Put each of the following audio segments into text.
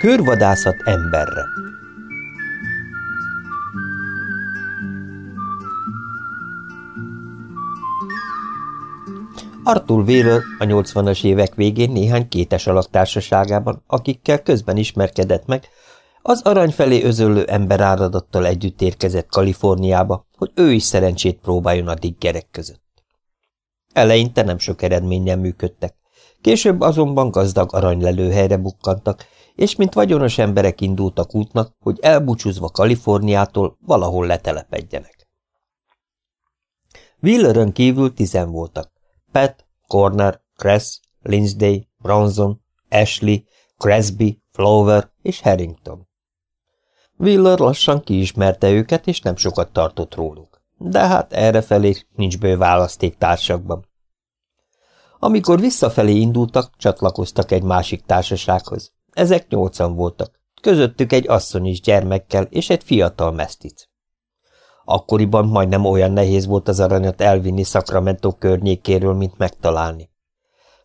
Körvadászat emberre Arthur Wheeler a 80-as évek végén néhány kétes alak társaságában, akikkel közben ismerkedett meg, az arany felé özöllő ember áradattal együtt érkezett Kaliforniába, hogy ő is szerencsét próbáljon a diggerek között. Eleinte nem sok eredménnyel működtek, később azonban gazdag aranylelőhelyre bukkantak, és mint vagyonos emberek indultak útnak, hogy elbúcsúzva Kaliforniától valahol letelepedjenek. Wheelerön kívül tizen voltak. Pat, Corner, Kress, Lindsay, Bronson, Ashley, Cresby, Flower és Harrington. Wheeler lassan kiismerte őket, és nem sokat tartott róluk. De hát errefelé nincs bő választék társakban. Amikor visszafelé indultak, csatlakoztak egy másik társasághoz. Ezek nyolcan voltak. Közöttük egy asszony is gyermekkel és egy fiatal mesztic. Akkoriban majdnem olyan nehéz volt az aranyat elvinni Sacramento környékéről, mint megtalálni.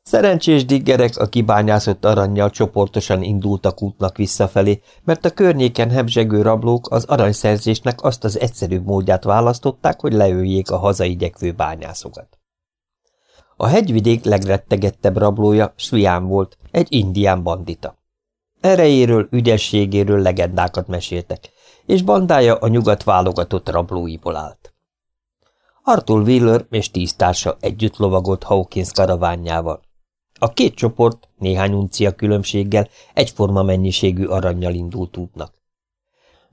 Szerencsés diggerek a kibányászott aranyjal csoportosan indultak útnak visszafelé, mert a környéken hebzsegő rablók az aranyszerzésnek azt az egyszerűbb módját választották, hogy leöljék a hazaigyekvő bányászokat. A hegyvidék legrettegettebb rablója Svián volt, egy indián bandita. Erejéről, ügyességéről legendákat meséltek, és bandája a nyugat válogatott rablóiból állt. Arthur Wheeler és tíz társa együtt lovagolt Hawkins karavánjával. A két csoport néhány uncia különbséggel egyforma mennyiségű aranyjal indult útnak.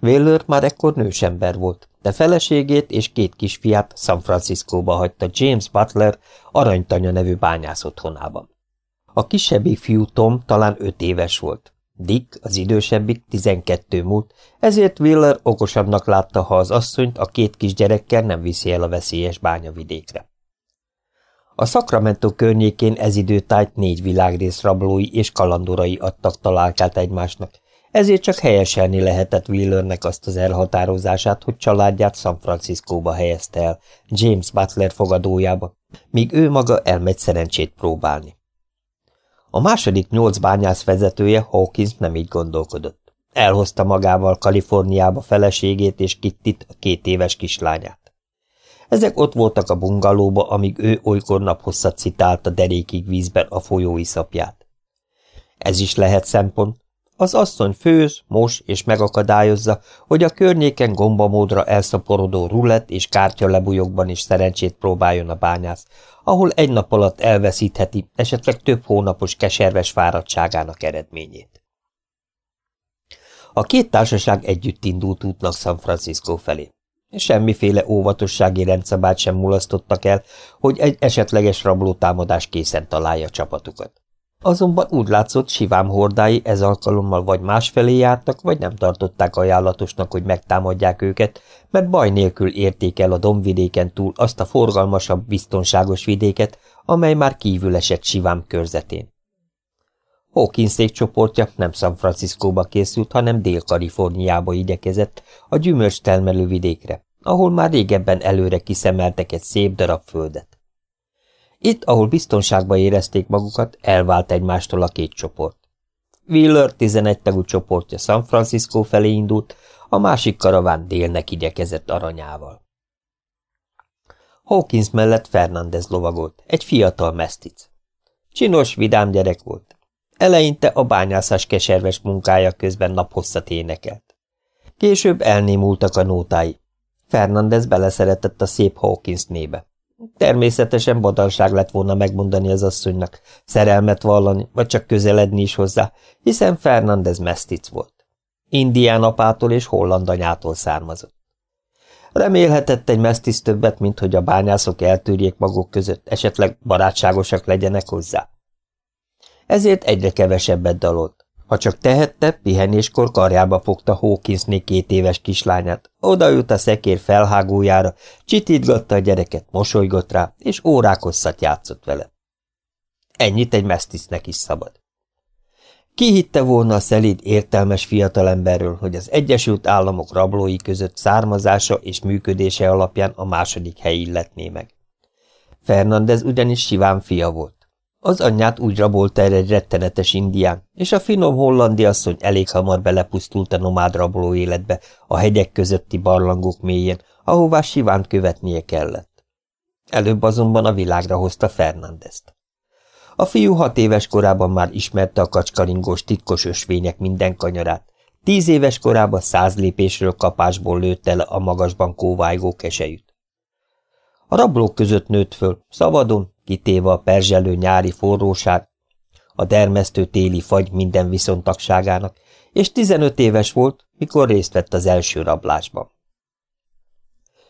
Wheeler már ekkor nősember volt, de feleségét és két kisfiát San Franciscóba hagyta James Butler aranytanya nevű bányász otthonában. A kisebbik fiú Tom talán öt éves volt. Dick, az idősebbik, tizenkettő múlt, ezért Wheeler okosabbnak látta, ha az asszonyt a két kisgyerekkel nem viszi el a veszélyes bányavidékre. A Sacramento környékén ez időtájt négy világrész rablói és kalandorai adtak találkát egymásnak, ezért csak helyeselni lehetett Wheelernek azt az elhatározását, hogy családját San Franciscóba helyezte el, James Butler fogadójába, míg ő maga elmegy szerencsét próbálni. A második nyolc bányász vezetője Hawkins nem így gondolkodott. Elhozta magával Kaliforniába feleségét és Kittit, a két éves kislányát. Ezek ott voltak a bungalóba, amíg ő olykor naphosszat citálta derékig vízben a folyói szapját. Ez is lehet szempont. Az asszony főz, mos és megakadályozza, hogy a környéken gombamódra elszaporodó rulett és kártya lebujokban is szerencsét próbáljon a bányász, ahol egy nap alatt elveszítheti esetleg több hónapos keserves fáradtságának eredményét. A két társaság együtt indult útnak San Francisco felé. Semmiféle óvatossági rendszabát sem mulasztottak el, hogy egy esetleges rablótámadás készen találja csapatukat. Azonban úgy látszott, Sivám hordái ez alkalommal vagy másfelé jártak, vagy nem tartották ajánlatosnak, hogy megtámadják őket, mert baj nélkül érték el a dombvidéken túl azt a forgalmasabb, biztonságos vidéket, amely már kívül esett Sivám körzetén. Hawkinsék csoportja nem San Franciscóba készült, hanem Dél-Kaliforniába igyekezett, a gyümölcs termelő vidékre, ahol már régebben előre kiszemeltek egy szép darab földet. Itt, ahol biztonságban érezték magukat, elvált egymástól a két csoport. Wheeler 11 tagú csoportja San Francisco felé indult, a másik karaván délnek igyekezett aranyával. Hawkins mellett Fernandez lovagolt, egy fiatal mesztic. Csinos, vidám gyerek volt, Eleinte a bányászás keserves munkája közben naphosszat énekelt. Később elnémultak a nótái. Fernandez beleszeretett a szép Hawkins nébe. Természetesen badalság lett volna megmondani az asszonynak, szerelmet vallani, vagy csak közeledni is hozzá, hiszen Fernandez mesztic volt. Indián apától és holland anyától származott. Remélhetett egy mesztic többet, mint hogy a bányászok eltűrjék maguk között, esetleg barátságosak legyenek hozzá ezért egyre kevesebbet dalolt. Ha csak tehette, pihenéskor karjába fogta Hawkinsné két éves kislányát, odaült a szekér felhágójára, csitítgatta a gyereket, mosolygott rá, és órák hosszat játszott vele. Ennyit egy mesztisznek is szabad. Ki hitte volna a szelíd, értelmes fiatalemberről, hogy az Egyesült Államok rablói között származása és működése alapján a második hely illetné meg. Fernandez ugyanis siván fia volt. Az anyját úgy rabolta el egy rettenetes indián, és a finom hollandi asszony elég hamar belepusztult a nomád raboló életbe a hegyek közötti barlangok mélyén, ahová Sivánt követnie kellett. Előbb azonban a világra hozta Fernandezt. A fiú hat éves korában már ismerte a kacskaringós titkos ösvények minden kanyarát, tíz éves korában száz lépésről kapásból lőtte le a magasban kóvájgó kesejűt. A rablók között nőtt föl, szabadon, kitéve a perzselő nyári forróság, a dermesztő téli fagy minden viszontagságának, és 15 éves volt, mikor részt vett az első rablásban.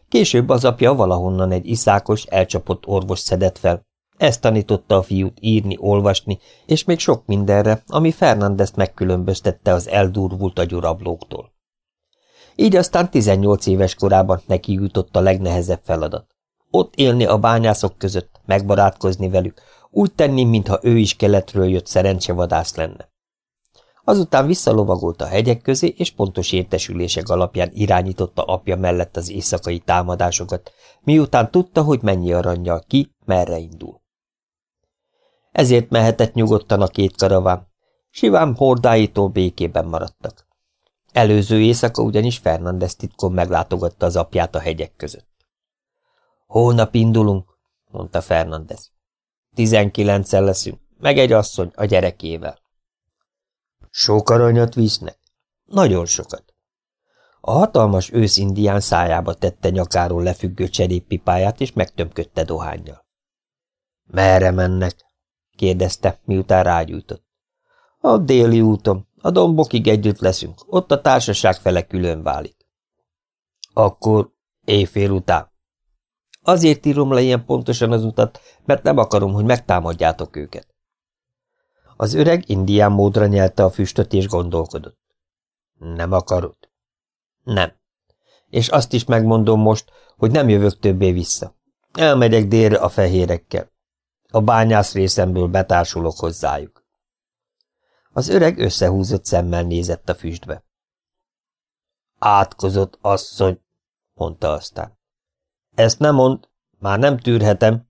Később az apja valahonnan egy iszákos, elcsapott orvos szedett fel. Ezt tanította a fiút írni, olvasni, és még sok mindenre, ami Fernandezt megkülönböztette az eldurvult agyú rablóktól. Így aztán 18 éves korában neki jutott a legnehezebb feladat. Ott élni a bányászok között, megbarátkozni velük, úgy tenni, mintha ő is keletről jött szerencsevadász lenne. Azután visszalovagolt a hegyek közé, és pontos értesülések alapján irányította apja mellett az éjszakai támadásokat, miután tudta, hogy mennyi aranyjal ki, merre indul. Ezért mehetett nyugodtan a két karaván. Sivám hordáitól békében maradtak. Előző éjszaka ugyanis Fernandez titkon meglátogatta az apját a hegyek között. Hónap indulunk, mondta Fernandez. Tizenkilencen leszünk, meg egy asszony a gyerekével. Sok aranyat visznek? Nagyon sokat. A hatalmas őszindián szájába tette nyakáról lefüggő cseréppipáját, és megtömködte dohányjal. Merre mennek? kérdezte, miután rágyújtott. A déli úton, a dombokig együtt leszünk, ott a társaság fele külön válik. Akkor éjfél után. Azért írom le ilyen pontosan az utat, mert nem akarom, hogy megtámadjátok őket. Az öreg indián módra nyelte a füstöt és gondolkodott. Nem akarod? Nem. És azt is megmondom most, hogy nem jövök többé vissza. Elmegyek délre a fehérekkel. A bányász részemből betársulok hozzájuk. Az öreg összehúzott szemmel nézett a füstbe. Átkozott asszony, mondta aztán. Ezt nem mond, már nem tűrhetem.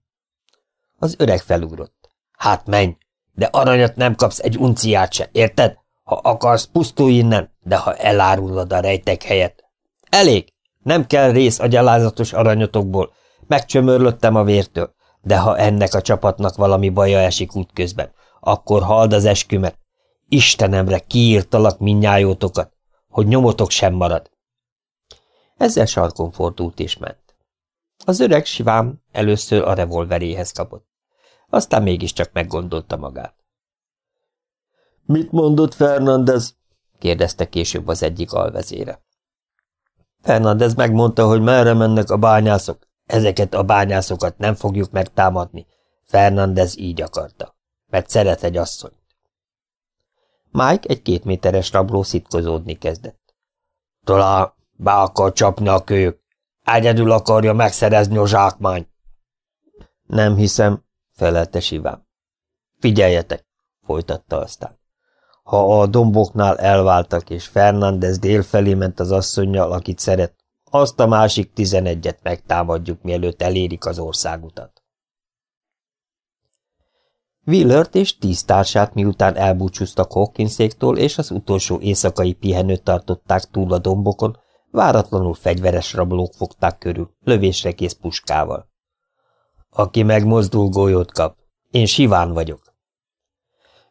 Az öreg felugrott. Hát menj, de aranyat nem kapsz egy unciát se, érted? Ha akarsz, pusztulj innen, de ha elárulod a rejtek helyet. Elég, nem kell rész a gyalázatos aranyotokból, megcsömörlöttem a vértől, de ha ennek a csapatnak valami baja esik útközben, akkor hald az eskümet. Istenemre kiírtalak minnyájótokat, hogy nyomotok sem marad. Ezzel sarkon fordult és ment. Az öreg sivám először a revolveréhez kapott. Aztán mégiscsak meggondolta magát. – Mit mondott Fernandez? – kérdezte később az egyik alvezére. Fernandez megmondta, hogy merre mennek a bányászok. Ezeket a bányászokat nem fogjuk megtámadni. Fernandez így akarta, mert szeret egy asszonyt. Mike egy két méteres rabló szitkozódni kezdett. Talán be akar csapni a kölyök. Egyedül akarja megszerezni a zsákmányt. Nem hiszem, felelte Sivám. Figyeljetek, folytatta aztán. Ha a domboknál elváltak, és Fernández délfelé ment az asszonynal, akit szeret, azt a másik tizenegyet megtámadjuk, mielőtt elérik az országutat. Willert és tíz társát miután elbúcsúztak Hawkinszéktól, és az utolsó éjszakai pihenőt tartották túl a dombokon, váratlanul fegyveres rablók fogták körül, lövésre kész puskával. Aki megmozdul, golyót kap. Én siván vagyok.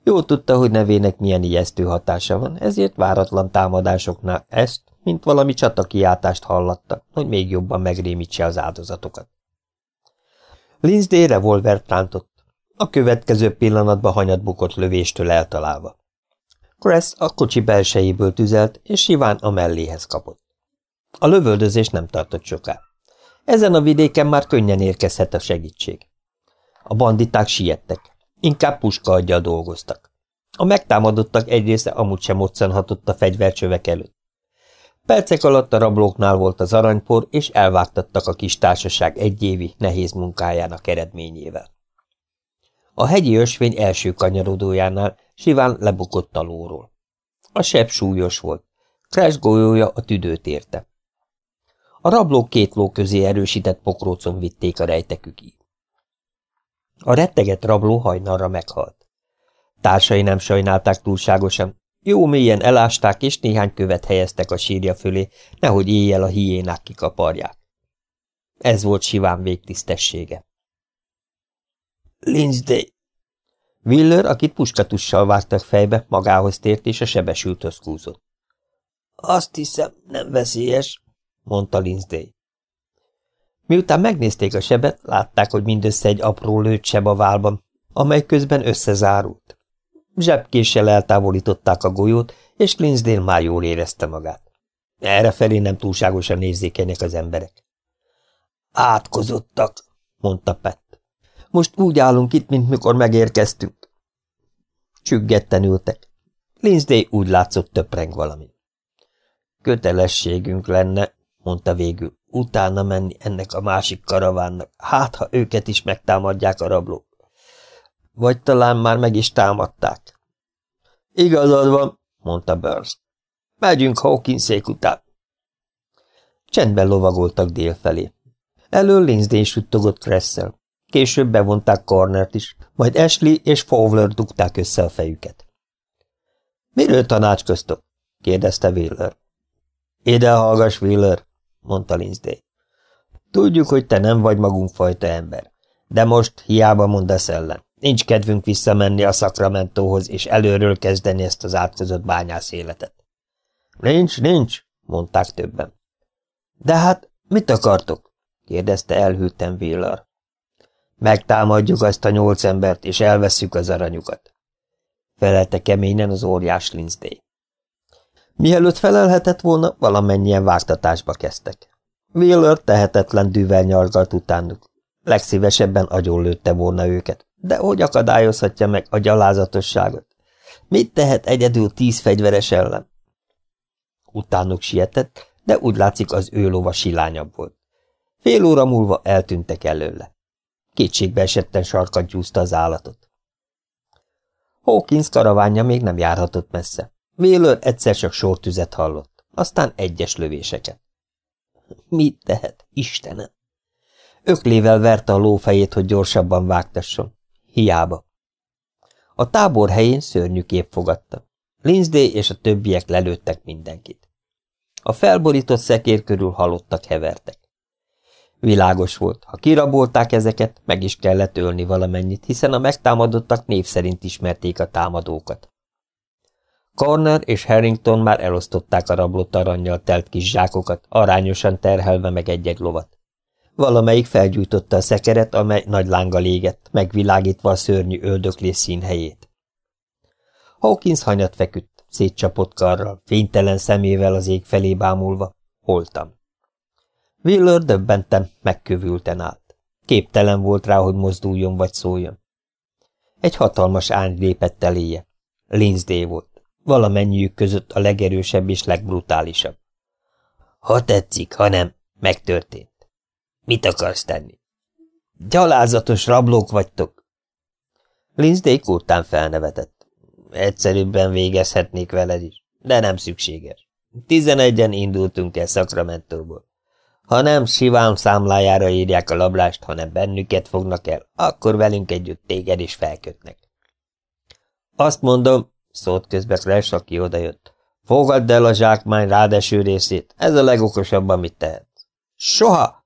Jó tudta, hogy nevének milyen ijesztő hatása van, ezért váratlan támadásoknál ezt, mint valami csatakiáltást hallatta, hogy még jobban megrémítse az áldozatokat. Lindsay revolvert rántott, a következő pillanatban hanyat bukott lövéstől eltalálva. Cress a kocsi belsejéből tüzelt, és Siván a melléhez kapott. A lövöldözés nem tartott soká. Ezen a vidéken már könnyen érkezhet a segítség. A banditák siettek, inkább puska aggyal dolgoztak. A megtámadottak egy része amúgy sem moccanhatott a fegyvercsövek előtt. Percek alatt a rablóknál volt az aranypor, és elvágtattak a kis társaság egyévi, nehéz munkájának eredményével. A hegyi ösvény első kanyarodójánál Siván lebukott a lóról. A seb súlyos volt. Crash a tüdőt érte. A rablók két ló közé erősített pokrócon vitték a rejtekükig. A retteget rabló hajnalra meghalt. Társai nem sajnálták túlságosan, jó mélyen elásták, és néhány követ helyeztek a sírja fölé, nehogy éjjel a hiénák kikaparják. Ez volt Siván végtisztessége. Lindsay! Willer, akit puskatussal vártak fejbe, magához tért, és a sebesülthöz húzott. Azt hiszem, nem veszélyes, mondta Lindsay. Miután megnézték a sebet, látták, hogy mindössze egy apró lőtseb a válban, amely közben összezárult. Zsebkéssel eltávolították a golyót, és Clinsdale már jól érezte magát. Errefelé nem túlságosan érzékenyek az emberek. Átkozottak, mondta Pett. Most úgy állunk itt, mint mikor megérkeztünk. Csüggetten ültek. Lindsay úgy látszott töpreng valami. Kötelességünk lenne, mondta végül, utána menni ennek a másik karavánnak, hát ha őket is megtámadják a rablók. Vagy talán már meg is támadták. Igazad van, mondta Burns. Megyünk Hawkinsék után. Csendben lovagoltak délfelé. Elől Lindsay suttogott Kressel. Később bevonták Cornert is, majd Ashley és Fowler dugták össze a fejüket. – Miről tanácskoztok? – kérdezte Wheeler. – Ide hallgass, Wheeler – mondta Lindsay. – Tudjuk, hogy te nem vagy magunk fajta ember, de most hiába mondasz ellen. Nincs kedvünk visszamenni a Szakramentóhoz, és előről kezdeni ezt az átkozott bányász életet. Nincs, nincs, mondták többen. De hát, mit akartok? kérdezte elhűlten Villar. Megtámadjuk azt a nyolc embert, és elveszük az aranyukat. Felelte keményen az óriás Lindsay. Mielőtt felelhetett volna, valamennyien vágtatásba kezdtek. Wheeler tehetetlen dűvel nyargalt utánuk. Legszívesebben agyonlőtte volna őket, de hogy akadályozhatja meg a gyalázatosságot? Mit tehet egyedül tíz fegyveres ellen? Utánuk sietett, de úgy látszik az ő lova silányabb volt. Fél óra múlva eltűntek előle. Kétségbe esetten sarkat gyúzta az állatot. Hawkins karavánja még nem járhatott messze. Wheeler egyszer csak sortüzet hallott, aztán egyes lövéseket. Mit tehet, Istenem? Öklével verte a lófejét, hogy gyorsabban vágtasson. Hiába. A tábor helyén szörnyű kép fogadta. Lindsay és a többiek lelőttek mindenkit. A felborított szekér körül halottak hevertek. Világos volt, ha kirabolták ezeket, meg is kellett ölni valamennyit, hiszen a megtámadottak név szerint ismerték a támadókat. Corner és Harrington már elosztották a rablott aranyjal telt kis zsákokat, arányosan terhelve meg egy-egy lovat. Valamelyik felgyújtotta a szekeret, amely nagy lánga égett, megvilágítva a szörnyű öldöklés színhelyét. Hawkins hanyat feküdt, szétcsapott karral, fénytelen szemével az ég felé bámulva. Holtam. Wheeler döbbenten, megkövülten állt. Képtelen volt rá, hogy mozduljon vagy szóljon. Egy hatalmas ány lépett eléje. Lindsay volt. Valamennyiük között a legerősebb és legbrutálisabb. Ha tetszik, ha nem, megtörtént. Mit akarsz tenni? Gyalázatos rablók vagytok. Lindsay kurtán felnevetett. Egyszerűbben végezhetnék veled is, de nem szükséges. Tizenegyen indultunk el Szakramentóból. Ha nem Sivám számlájára írják a lablást, hanem bennüket fognak el, akkor velünk együtt téged is felkötnek. Azt mondom, szólt közbe Crash, aki odajött. Fogadd el a zsákmány rádeső részét, ez a legokosabb, amit tehet. Soha!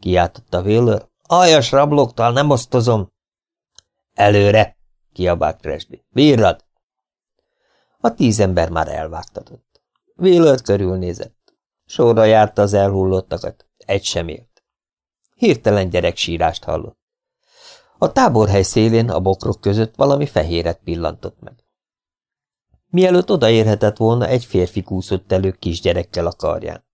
kiáltotta Wheeler. Aljas rablóktal nem osztozom. Előre, kiabált Cresby. Bírrad! A tíz ember már elvágtatott. Wheeler körülnézett. Sorra járta az elhullottakat. Egy sem élt. Hirtelen gyerek sírást hallott. A táborhely szélén, a bokrok között valami fehéret pillantott meg. Mielőtt odaérhetett volna, egy férfi kúszott elő kisgyerekkel a karján.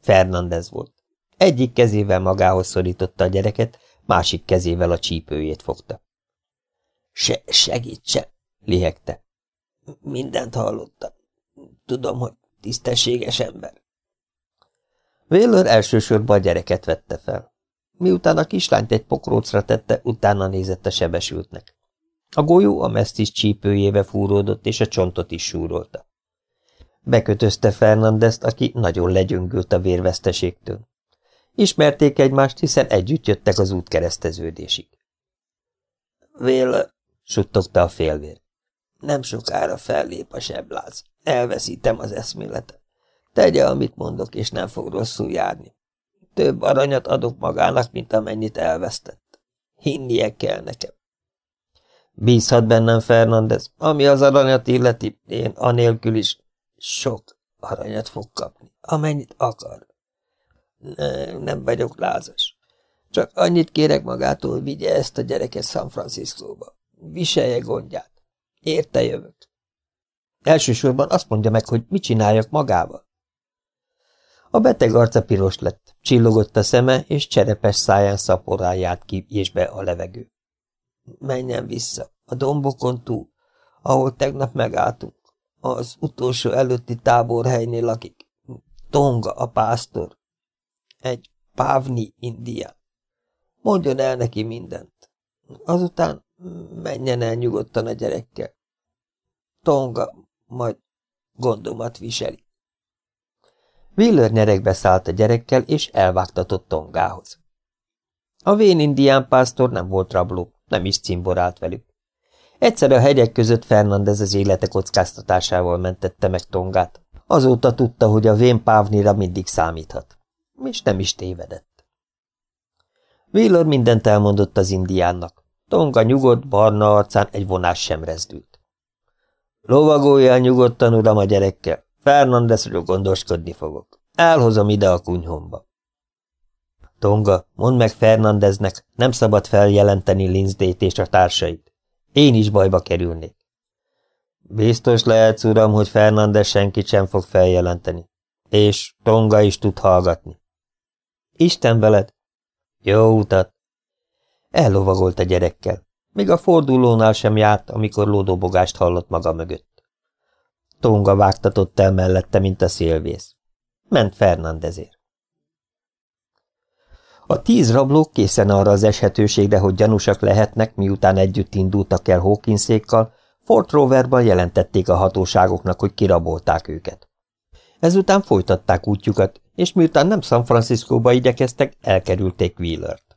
Fernandez volt. Egyik kezével magához szorította a gyereket, másik kezével a csípőjét fogta. Se segítse, lihegte. Mindent hallottam. Tudom, hogy tisztességes ember. Wheeler elsősorban a gyereket vette fel. Miután a kislányt egy pokrócra tette, utána nézett a sebesültnek. A golyó a mesztis csípőjébe fúródott, és a csontot is súrolta. Bekötözte Fernandezt, aki nagyon legyöngült a vérveszteségtől. Ismerték egymást, hiszen együtt jöttek az út kereszteződésig. Véle, suttogta a félvér. Nem sokára fellép a sebláz. Elveszítem az eszméletet. Tegye, amit mondok, és nem fog rosszul járni. Több aranyat adok magának, mint amennyit elvesztett. Hinnie kell nekem. Bízhat bennem, Fernandez. Ami az aranyat illeti, én anélkül is sok aranyat fog kapni, amennyit akar. Ne, nem vagyok lázas. Csak annyit kérek magától, hogy vigye ezt a gyereket San Franciscóba. Viselje gondját. Érte jövök. Elsősorban azt mondja meg, hogy mit csináljak magával. A beteg arca piros lett, csillogott a szeme, és cserepes száján szaporáját ki és be a levegő. Menjen vissza, a dombokon túl, ahol tegnap megálltunk. Az utolsó előtti táborhelynél lakik. Tonga a pásztor. Egy pávni indián. Mondjon el neki mindent. Azután menjen el nyugodtan a gyerekkel. Tonga majd gondomat viseli. Wheeler nyerekbe szállt a gyerekkel, és elvágtatott Tongához. A vén indián pásztor nem volt rabló, nem is cimborált velük. Egyszer a hegyek között Fernandez az élete kockáztatásával mentette meg Tongát. Azóta tudta, hogy a vén pávnira mindig számíthat. És nem is tévedett. Wheeler mindent elmondott az indiánnak. Tonga nyugodt, barna arcán egy vonás sem rezdült. Lovagoljál nyugodtan, uram, a gyerekkel. Fernandezről gondoskodni fogok. Elhozom ide a kunyhomba. Tonga, mondd meg Fernandeznek, nem szabad feljelenteni Linzdét és a társait. Én is bajba kerülnék. Biztos lehetsz, uram, hogy Fernandez senkit sem fog feljelenteni. És Tonga is tud hallgatni. Isten veled! Jó utat! Ellovagolt a gyerekkel. Még a fordulónál sem járt, amikor lódobogást hallott maga mögött. Tonga vágtatott el mellette, mint a szélvész. Ment Fernandezért. A tíz rabló készen arra az eshetőségre, hogy gyanúsak lehetnek, miután együtt indultak el Hawkinsékkal, Fort Roverban jelentették a hatóságoknak, hogy kirabolták őket. Ezután folytatták útjukat, és miután nem San Franciscóba igyekeztek, elkerülték Wheelert.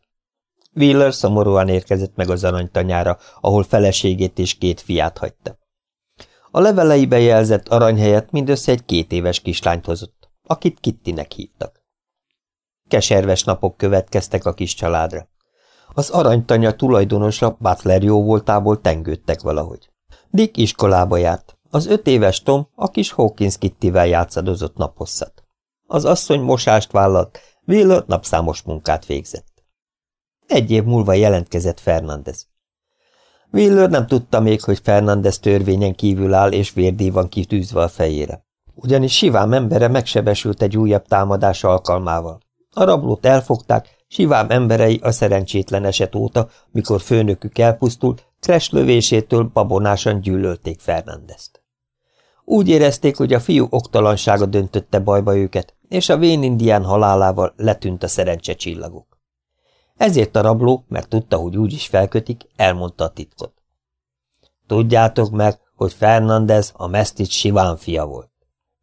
Wheeler szomorúan érkezett meg az aranytanyára, ahol feleségét és két fiát hagyta. A leveleibe jelzett arany helyett mindössze egy két éves kislányt hozott, akit Kittinek hívtak. Keserves napok következtek a kis családra. Az aranytanya tulajdonosa Butler jó voltából tengődtek valahogy. Dick iskolába járt. Az öt éves Tom a kis Hawkins Kittivel játszadozott naposszat. Az asszony mosást vállalt, Wheeler napszámos munkát végzett. Egy év múlva jelentkezett Fernandez. Wheeler nem tudta még, hogy Fernandez törvényen kívül áll, és vérdíj van kitűzve a fejére. Ugyanis Sivám embere megsebesült egy újabb támadás alkalmával. A rablót elfogták, Sivám emberei a szerencsétlen eset óta, mikor főnökük elpusztult, Crash lövésétől babonásan gyűlölték Fernandezt. Úgy érezték, hogy a fiú oktalansága döntötte bajba őket, és a vén indián halálával letűnt a szerencse csillagok. Ezért a rabló, mert tudta, hogy úgyis felkötik, elmondta a titkot. Tudjátok meg, hogy Fernandez a mesztic Siván fia volt.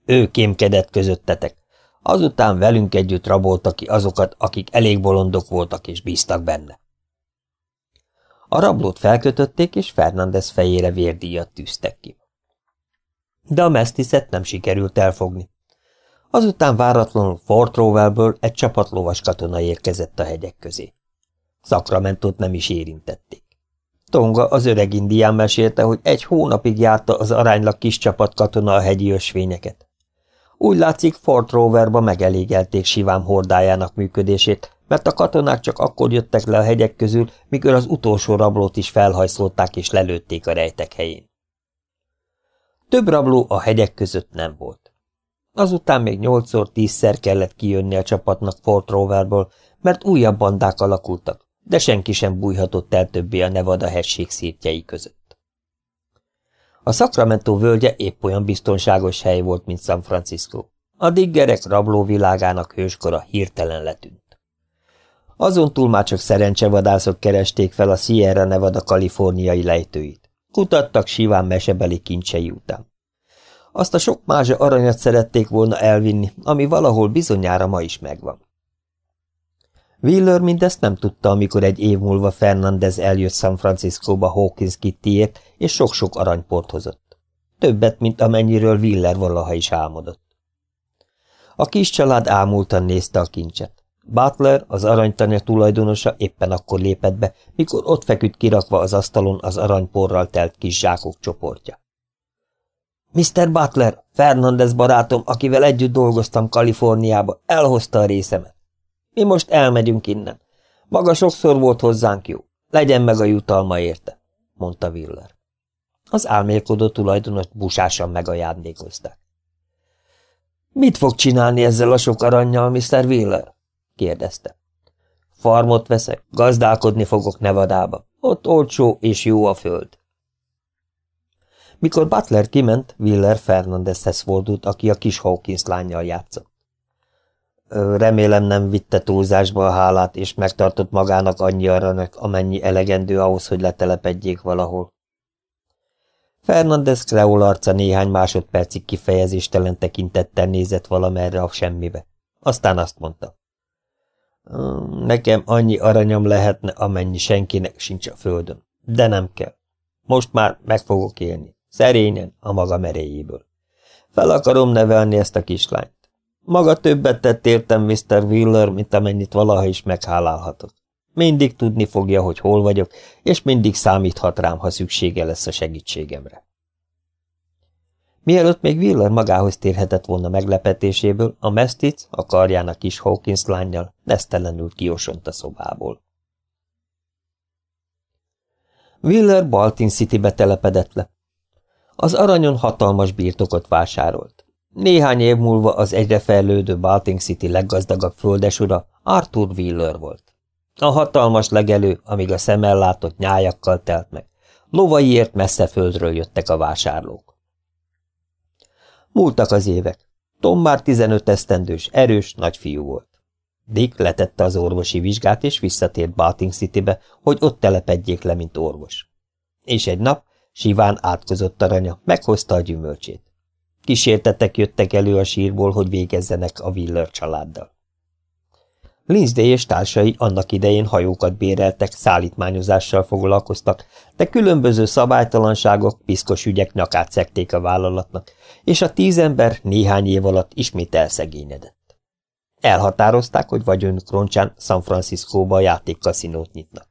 Ő kémkedett közöttetek. Azután velünk együtt rabolta ki azokat, akik elég bolondok voltak és bíztak benne. A rablót felkötötték, és Fernandez fejére vérdíjat tűztek ki. De a mesztiszet nem sikerült elfogni. Azután váratlanul Fort Rowellből egy csapat lovas katona érkezett a hegyek közé. Szakramentót nem is érintették. Tonga az öreg indián mesélte, hogy egy hónapig járta az aránylag kis csapat katona a hegyi ösvényeket. Úgy látszik, Fort Roverba megelégelték Sivám hordájának működését, mert a katonák csak akkor jöttek le a hegyek közül, mikor az utolsó rablót is felhajszolták és lelőtték a rejtek helyén. Több rabló a hegyek között nem volt. Azután még nyolcszor tízszer kellett kijönni a csapatnak Fort Roverből, mert újabb bandák alakultak, de senki sem bújhatott el többé a Nevada hesség szírtjei között. A Sacramento völgye épp olyan biztonságos hely volt, mint San Francisco. A diggerek rablóvilágának hőskora hirtelen letűnt. Azon túl már csak szerencsevadászok keresték fel a Sierra Nevada kaliforniai lejtőit. Kutattak siván mesebeli kincsei után. Azt a sok mázsa aranyat szerették volna elvinni, ami valahol bizonyára ma is megvan. Wheeler mindezt nem tudta, amikor egy év múlva Fernandez eljött San Franciscóba Hawkins Kittyért, és sok-sok aranyport hozott. Többet, mint amennyiről Wheeler valaha is álmodott. A kis család ámultan nézte a kincset. Butler, az aranytanya tulajdonosa éppen akkor lépett be, mikor ott feküdt kirakva az asztalon az aranyporral telt kis zsákok csoportja. Mr. Butler, Fernandez barátom, akivel együtt dolgoztam Kaliforniába, elhozta a részemet. Mi most elmegyünk innen. Maga sokszor volt hozzánk jó. Legyen meg a jutalma érte, mondta Willer. Az álmélkodó tulajdonos busásan megajándékozták. Mit fog csinálni ezzel a sok aranyjal, Mr. Willer? kérdezte. Farmot veszek, gazdálkodni fogok Nevadába. Ott olcsó és jó a föld. Mikor Butler kiment, Willer Fernandezhez fordult, aki a kis Hawkins lányjal játszott. Remélem nem vitte túlzásba a hálát, és megtartott magának annyi aranyat, amennyi elegendő ahhoz, hogy letelepedjék valahol. Fernandez Kreol arca néhány másodpercig kifejezéstelen tekintettel nézett valamerre a semmibe. Aztán azt mondta. Nekem annyi aranyam lehetne, amennyi senkinek sincs a földön. De nem kell. Most már meg fogok élni. Szerényen, a maga meréjéből. Fel akarom nevelni ezt a kislányt. Maga többet tett értem, Mr. Wheeler, mint amennyit valaha is meghálálhatok. Mindig tudni fogja, hogy hol vagyok, és mindig számíthat rám, ha szüksége lesz a segítségemre. Mielőtt még Wheeler magához térhetett volna meglepetéséből, a Mestic, a karjának kis Hawkins lányjal nesztelenül kiosont a szobából. Wheeler Baltin Citybe telepedett le. Az aranyon hatalmas birtokot vásárolt. Néhány év múlva az egyre fejlődő Balting City leggazdagabb földesura Arthur Wheeler volt. A hatalmas legelő, amíg a szemmel látott nyájakkal telt meg. Lovaiért messze földről jöttek a vásárlók. Múltak az évek. Tom már 15 esztendős, erős, nagy fiú volt. Dick letette az orvosi vizsgát, és visszatért Balting Citybe, hogy ott telepedjék le, mint orvos. És egy nap Siván átkozott aranya, meghozta a gyümölcsét. Kísértetek jöttek elő a sírból, hogy végezzenek a Willer családdal. Linzdé és társai annak idején hajókat béreltek, szállítmányozással foglalkoztak, de különböző szabálytalanságok, piszkos ügyek nyakát szekték a vállalatnak, és a tíz ember néhány év alatt ismét elszegényedett. Elhatározták, hogy vagyonuk roncsán San Franciscóba játékkaszinót nyitnak.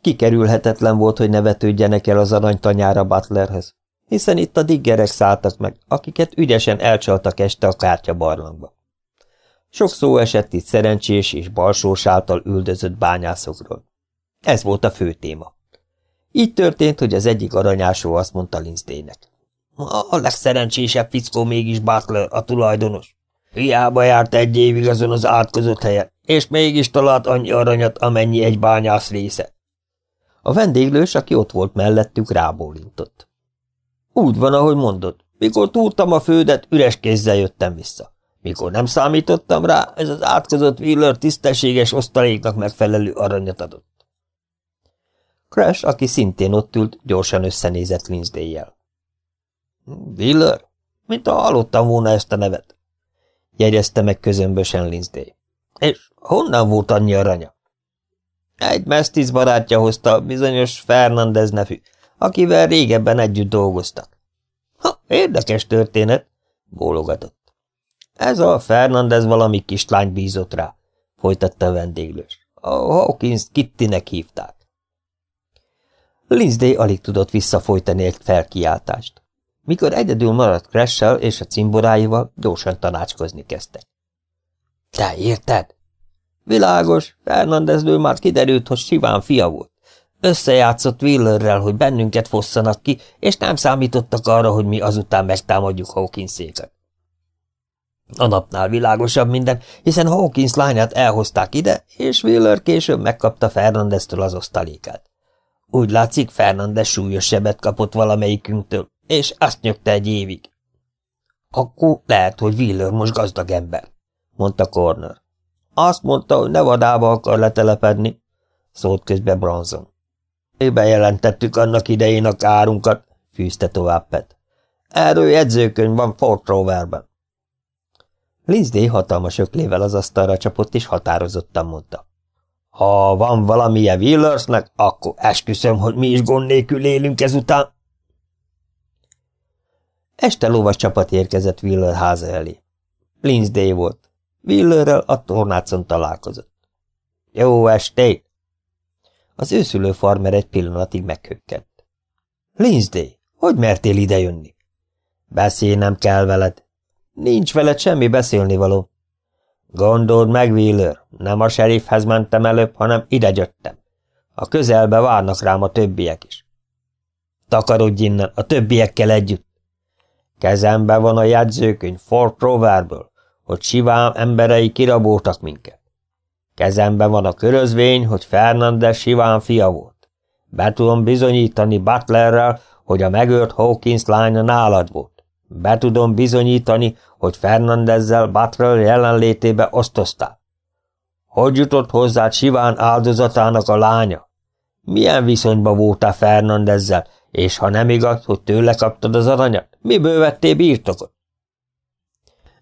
Kikerülhetetlen volt, hogy ne vetődjenek el az aranytanyára Butlerhez, hiszen itt a diggerek szálltak meg, akiket ügyesen elcsaltak este a kártya barlangba. Sok szó esett itt szerencsés és balsós által üldözött bányászokról. Ez volt a fő téma. Így történt, hogy az egyik aranyásó azt mondta Linzdének. A legszerencsésebb fickó mégis Butler, a tulajdonos. Hiába járt egy évig azon az átkozott helyen, és mégis talált annyi aranyat, amennyi egy bányász része. A vendéglős, aki ott volt mellettük, rábólintott. Úgy van, ahogy mondod. Mikor túrtam a fődet, üres kézzel jöttem vissza. Mikor nem számítottam rá, ez az átkozott Wheeler tisztességes osztaléknak megfelelő aranyat adott. Crash, aki szintén ott ült, gyorsan összenézett Lindsay-jel. Wheeler? Mint ha hallottam volna ezt a nevet. Jegyezte meg közömbösen Lindsay. És honnan volt annyi aranya? Egy mesztiz barátja hozta, bizonyos Fernandez nefű, akivel régebben együtt dolgoztak. Ha, érdekes történet, bólogatott. Ez a Fernandez valami kislány bízott rá, folytatta a vendéglős. A Hawkins Kittinek hívták. Lindsay alig tudott visszafolytani egy felkiáltást. Mikor egyedül maradt crash és a cimboráival, gyorsan tanácskozni kezdtek. Te érted? Világos, Fernandezből már kiderült, hogy Siván fia volt. Összejátszott Willerrel, hogy bennünket fosszanak ki, és nem számítottak arra, hogy mi azután megtámadjuk Hawkinséket. A napnál világosabb minden, hiszen Hawkins lányát elhozták ide, és Wheeler később megkapta Fernandeztől az osztalékát. Úgy látszik, Fernandez súlyos sebet kapott valamelyikünktől, és azt nyögte egy évig. Akkor lehet, hogy Wheeler most gazdag ember, mondta Corner. Azt mondta, hogy Nevadába akar letelepedni, szólt közbe Bronson. Bejelentettük annak idején a kárunkat, fűzte tovább Pet. Erről jegyzőkönyv van Fort Roverben. Linzdé hatalmas öklével az asztalra csapott, és határozottan mondta. Ha van valamilyen Willersnek, akkor esküszöm, hogy mi is gond nélkül élünk ezután. Este lovas csapat érkezett Willer háza elé. Lindsday volt. Willerrel a tornácon találkozott. Jó estét! Az őszülő farmer egy pillanatig meghökkent. Lindsday, hogy mertél idejönni? Beszélnem kell veled. Nincs veled semmi beszélnivaló. Gondold meg, Wheeler, nem a serifhez mentem előbb, hanem ide jöttem. A közelbe várnak rám a többiek is. Takarodj innen, a többiekkel együtt. Kezembe van a jegyzőkönyv Fort Roverből, hogy Sivám emberei kiraboltak minket. Kezembe van a körözvény, hogy Fernandez Siván fia volt. Be tudom bizonyítani Butlerrel, hogy a megölt Hawkins lánya nálad volt. Be tudom bizonyítani, hogy Fernandezzel Butler jelenlétébe osztoztál. Hogy jutott hozzá Siván áldozatának a lánya? Milyen viszonyban voltál Fernandezzel, és ha nem igaz, hogy tőle kaptad az aranyat, miből vettél birtokot?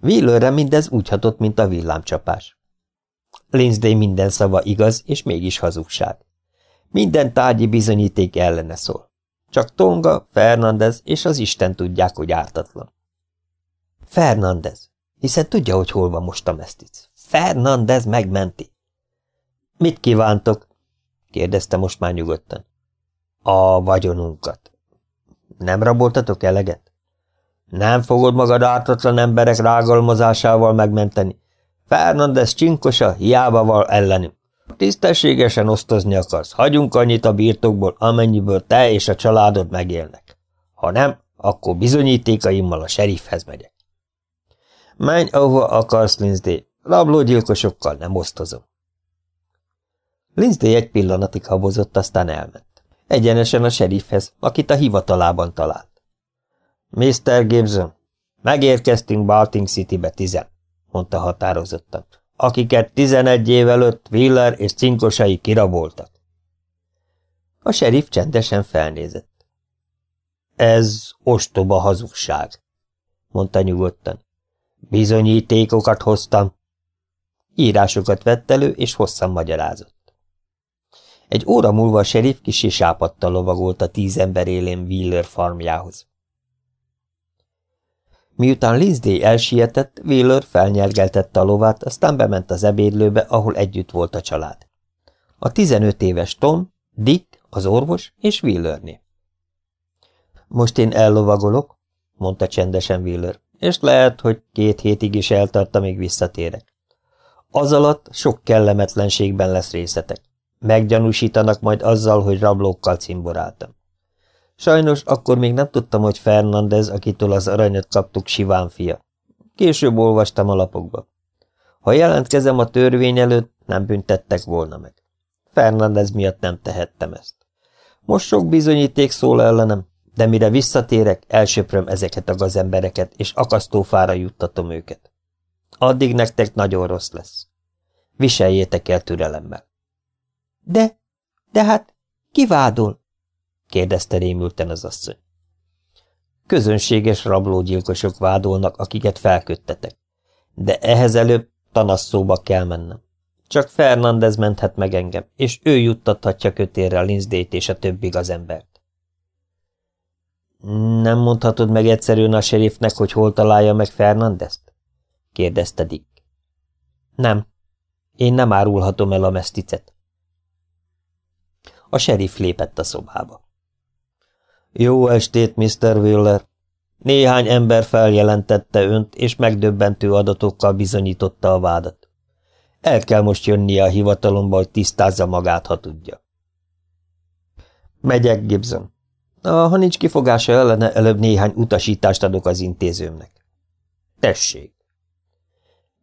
Wheelerre mindez úgy hatott, mint a villámcsapás. Lindsay minden szava igaz, és mégis hazugság. Minden tárgyi bizonyíték ellene szól. Csak Tonga, Fernandez és az Isten tudják, hogy ártatlan. Fernandez, hiszen tudja, hogy hol van most a mesztic. Fernandez megmenti. Mit kívántok? kérdezte most már nyugodtan. A vagyonunkat. Nem raboltatok eleget? Nem fogod magad ártatlan emberek rágalmazásával megmenteni. Fernandez csinkosa hiába val ellenünk. Tisztességesen osztozni akarsz, hagyunk annyit a birtokból, amennyiből te és a családod megélnek. Ha nem, akkor bizonyítékaimmal a serifhez megyek. Menj, ahova akarsz, Lindsay, rablógyilkosokkal nem osztozom. Lindsay egy pillanatig habozott, aztán elment. Egyenesen a serifhez, akit a hivatalában talált. Mr. Gibson, megérkeztünk Balting Citybe tizen, mondta határozottan, akiket tizenegy év előtt Willer és cinkosai kiraboltak. A serif csendesen felnézett. Ez ostoba hazugság, mondta nyugodtan. Bizonyítékokat hoztam. Írásokat vett elő, és hosszan magyarázott. Egy óra múlva a serif kis sápadta lovagolt a tíz ember élén Wheeler farmjához. Miután Lindsay elsietett, Wheeler felnyergeltette a lovát, aztán bement az ebédlőbe, ahol együtt volt a család. A tizenöt éves Tom, Dick, az orvos és Wheelerné. Most én ellovagolok, mondta csendesen Wheeler, és lehet, hogy két hétig is eltart, amíg visszatérek. Az alatt sok kellemetlenségben lesz részetek. Meggyanúsítanak majd azzal, hogy rablókkal cimboráltam. Sajnos akkor még nem tudtam, hogy Fernandez, akitől az aranyat kaptuk, Siván fia. Később olvastam a lapokba. Ha jelentkezem a törvény előtt, nem büntettek volna meg. Fernandez miatt nem tehettem ezt. Most sok bizonyíték szól ellenem, de mire visszatérek, elsöpröm ezeket a gazembereket, és akasztófára juttatom őket. Addig nektek nagyon rossz lesz. Viseljétek el türelemmel. De, de hát, ki vádol? Kérdezte rémülten az asszony. Közönséges rablógyilkosok vádolnak, akiket felköttetek. De ehhez előbb tanasszóba kell mennem. Csak Fernandez menthet meg engem, és ő juttathatja kötérre a Linzdét és a többi gazembert. Nem mondhatod meg egyszerűen a serifnek, hogy hol találja meg Fernandezt? kérdezte Dick. Nem. Én nem árulhatom el a meszticet. A serif lépett a szobába. Jó estét, Mr. Willer! Néhány ember feljelentette önt, és megdöbbentő adatokkal bizonyította a vádat. El kell most jönnie a hivatalomba, hogy tisztázza magát, ha tudja. Megyek, Gibson. Ha nincs kifogása ellene, előbb néhány utasítást adok az intézőmnek. Tessék!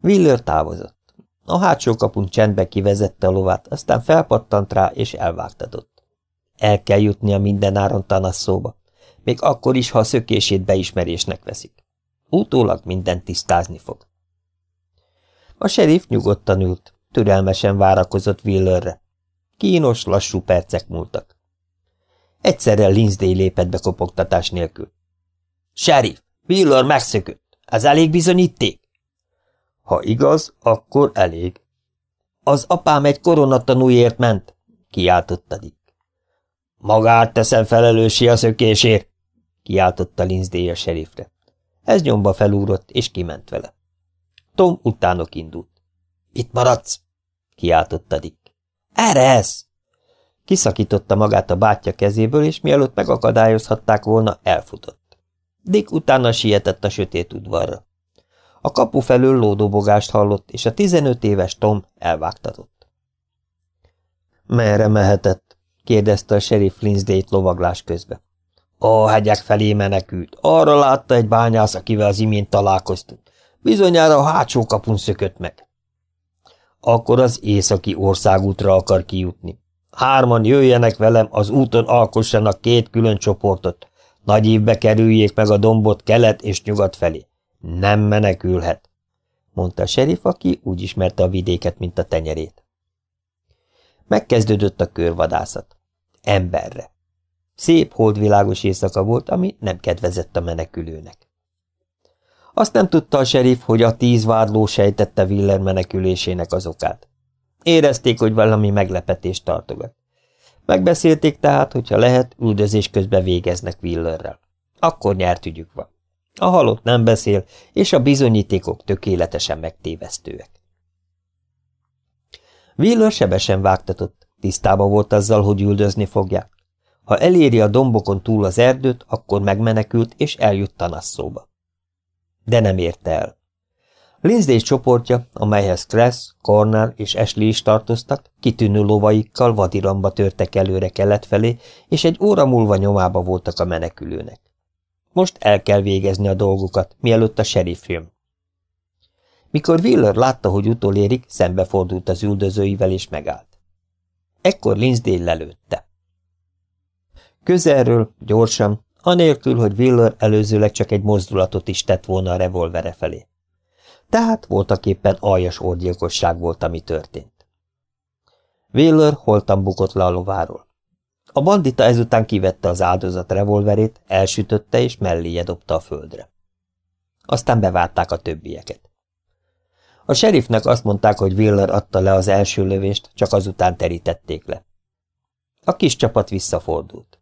Willer távozott. A hátsó kapun csendbe kivezette a lovát, aztán felpattant rá, és elvágtatott. El kell jutnia mindenáron tanasszóba, még akkor is, ha a szökését beismerésnek veszik. Utólag mindent tisztázni fog. A serif nyugodtan ült, türelmesen várakozott Willerre. Kínos, lassú percek múltak. Egyszerre Lindsay lépett be kopogtatás nélkül. Sheriff, Willer megszökött. Ez elég bizonyíték? Ha igaz, akkor elég. Az apám egy koronatanúért ment, kiáltotta Dick. Magát teszem felelősi a szökésért, kiáltotta Linzdély a serifre. Ez nyomba felúrott, és kiment vele. Tom utánok indult. Itt maradsz, kiáltotta Dick. Erre ez! Kiszakította magát a bátyja kezéből, és mielőtt megakadályozhatták volna, elfutott. Dick utána sietett a sötét udvarra. A kapu felől lódobogást hallott, és a tizenöt éves Tom elvágtatott. Merre mehetett? Kérdezte a sheriff Linsdale-t lovaglás közbe. A hegyek felé menekült. Arra látta egy bányász, akivel az imént találkoztunk. Bizonyára a hátsó kapun szökött meg. Akkor az északi országútra akar kijutni. Hárman jöjjenek velem, az úton alkossanak két külön csoportot. Nagy évbe kerüljék meg a dombot kelet és nyugat felé. Nem menekülhet, mondta a serif, aki úgy ismerte a vidéket, mint a tenyerét. Megkezdődött a körvadászat. Emberre. Szép holdvilágos éjszaka volt, ami nem kedvezett a menekülőnek. Azt nem tudta a serif, hogy a tíz vádló sejtette Willer menekülésének az okát. Érezték, hogy valami meglepetést tartogat. Megbeszélték tehát, hogyha lehet, üldözés közben végeznek Willerrel. Akkor nyert ügyük van. A halott nem beszél, és a bizonyítékok tökéletesen megtévesztőek. Wheeler sebesen vágtatott, tisztába volt azzal, hogy üldözni fogják. Ha eléri a dombokon túl az erdőt, akkor megmenekült, és eljut Tanasszóba. De nem érte el. Lindsay csoportja, amelyhez Kress, Cornell és Ashley is tartoztak, kitűnő lovaikkal vadiramba törtek előre kelet felé, és egy óra múlva nyomába voltak a menekülőnek. Most el kell végezni a dolgukat, mielőtt a sheriff jön. Mikor Wheeler látta, hogy utolérik, szembefordult az üldözőivel és megállt. Ekkor Lindsay lelőtte. Közelről, gyorsan, anélkül, hogy Wheeler előzőleg csak egy mozdulatot is tett volna a revolvere felé. Tehát voltaképpen aljas orgyilkosság volt, ami történt. Wheeler holtan bukott le a lováról. A bandita ezután kivette az áldozat revolverét, elsütötte és melléje dobta a földre. Aztán bevárták a többieket. A sheriffnek azt mondták, hogy Wheeler adta le az első lövést, csak azután terítették le. A kis csapat visszafordult.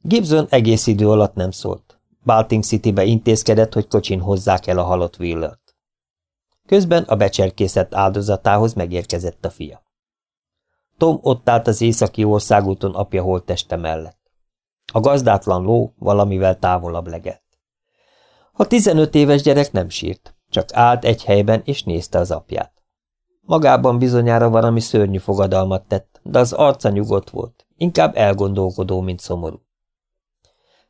Gibson egész idő alatt nem szólt. Balting Citybe intézkedett, hogy kocsin hozzák el a halott Wheelert. Közben a becserkészett áldozatához megérkezett a fia. Tom ott állt az északi országúton apja holtteste mellett. A gazdátlan ló valamivel távolabb legelt. A tizenöt éves gyerek nem sírt, csak állt egy helyben és nézte az apját. Magában bizonyára valami szörnyű fogadalmat tett, de az arca nyugodt volt, inkább elgondolkodó, mint szomorú.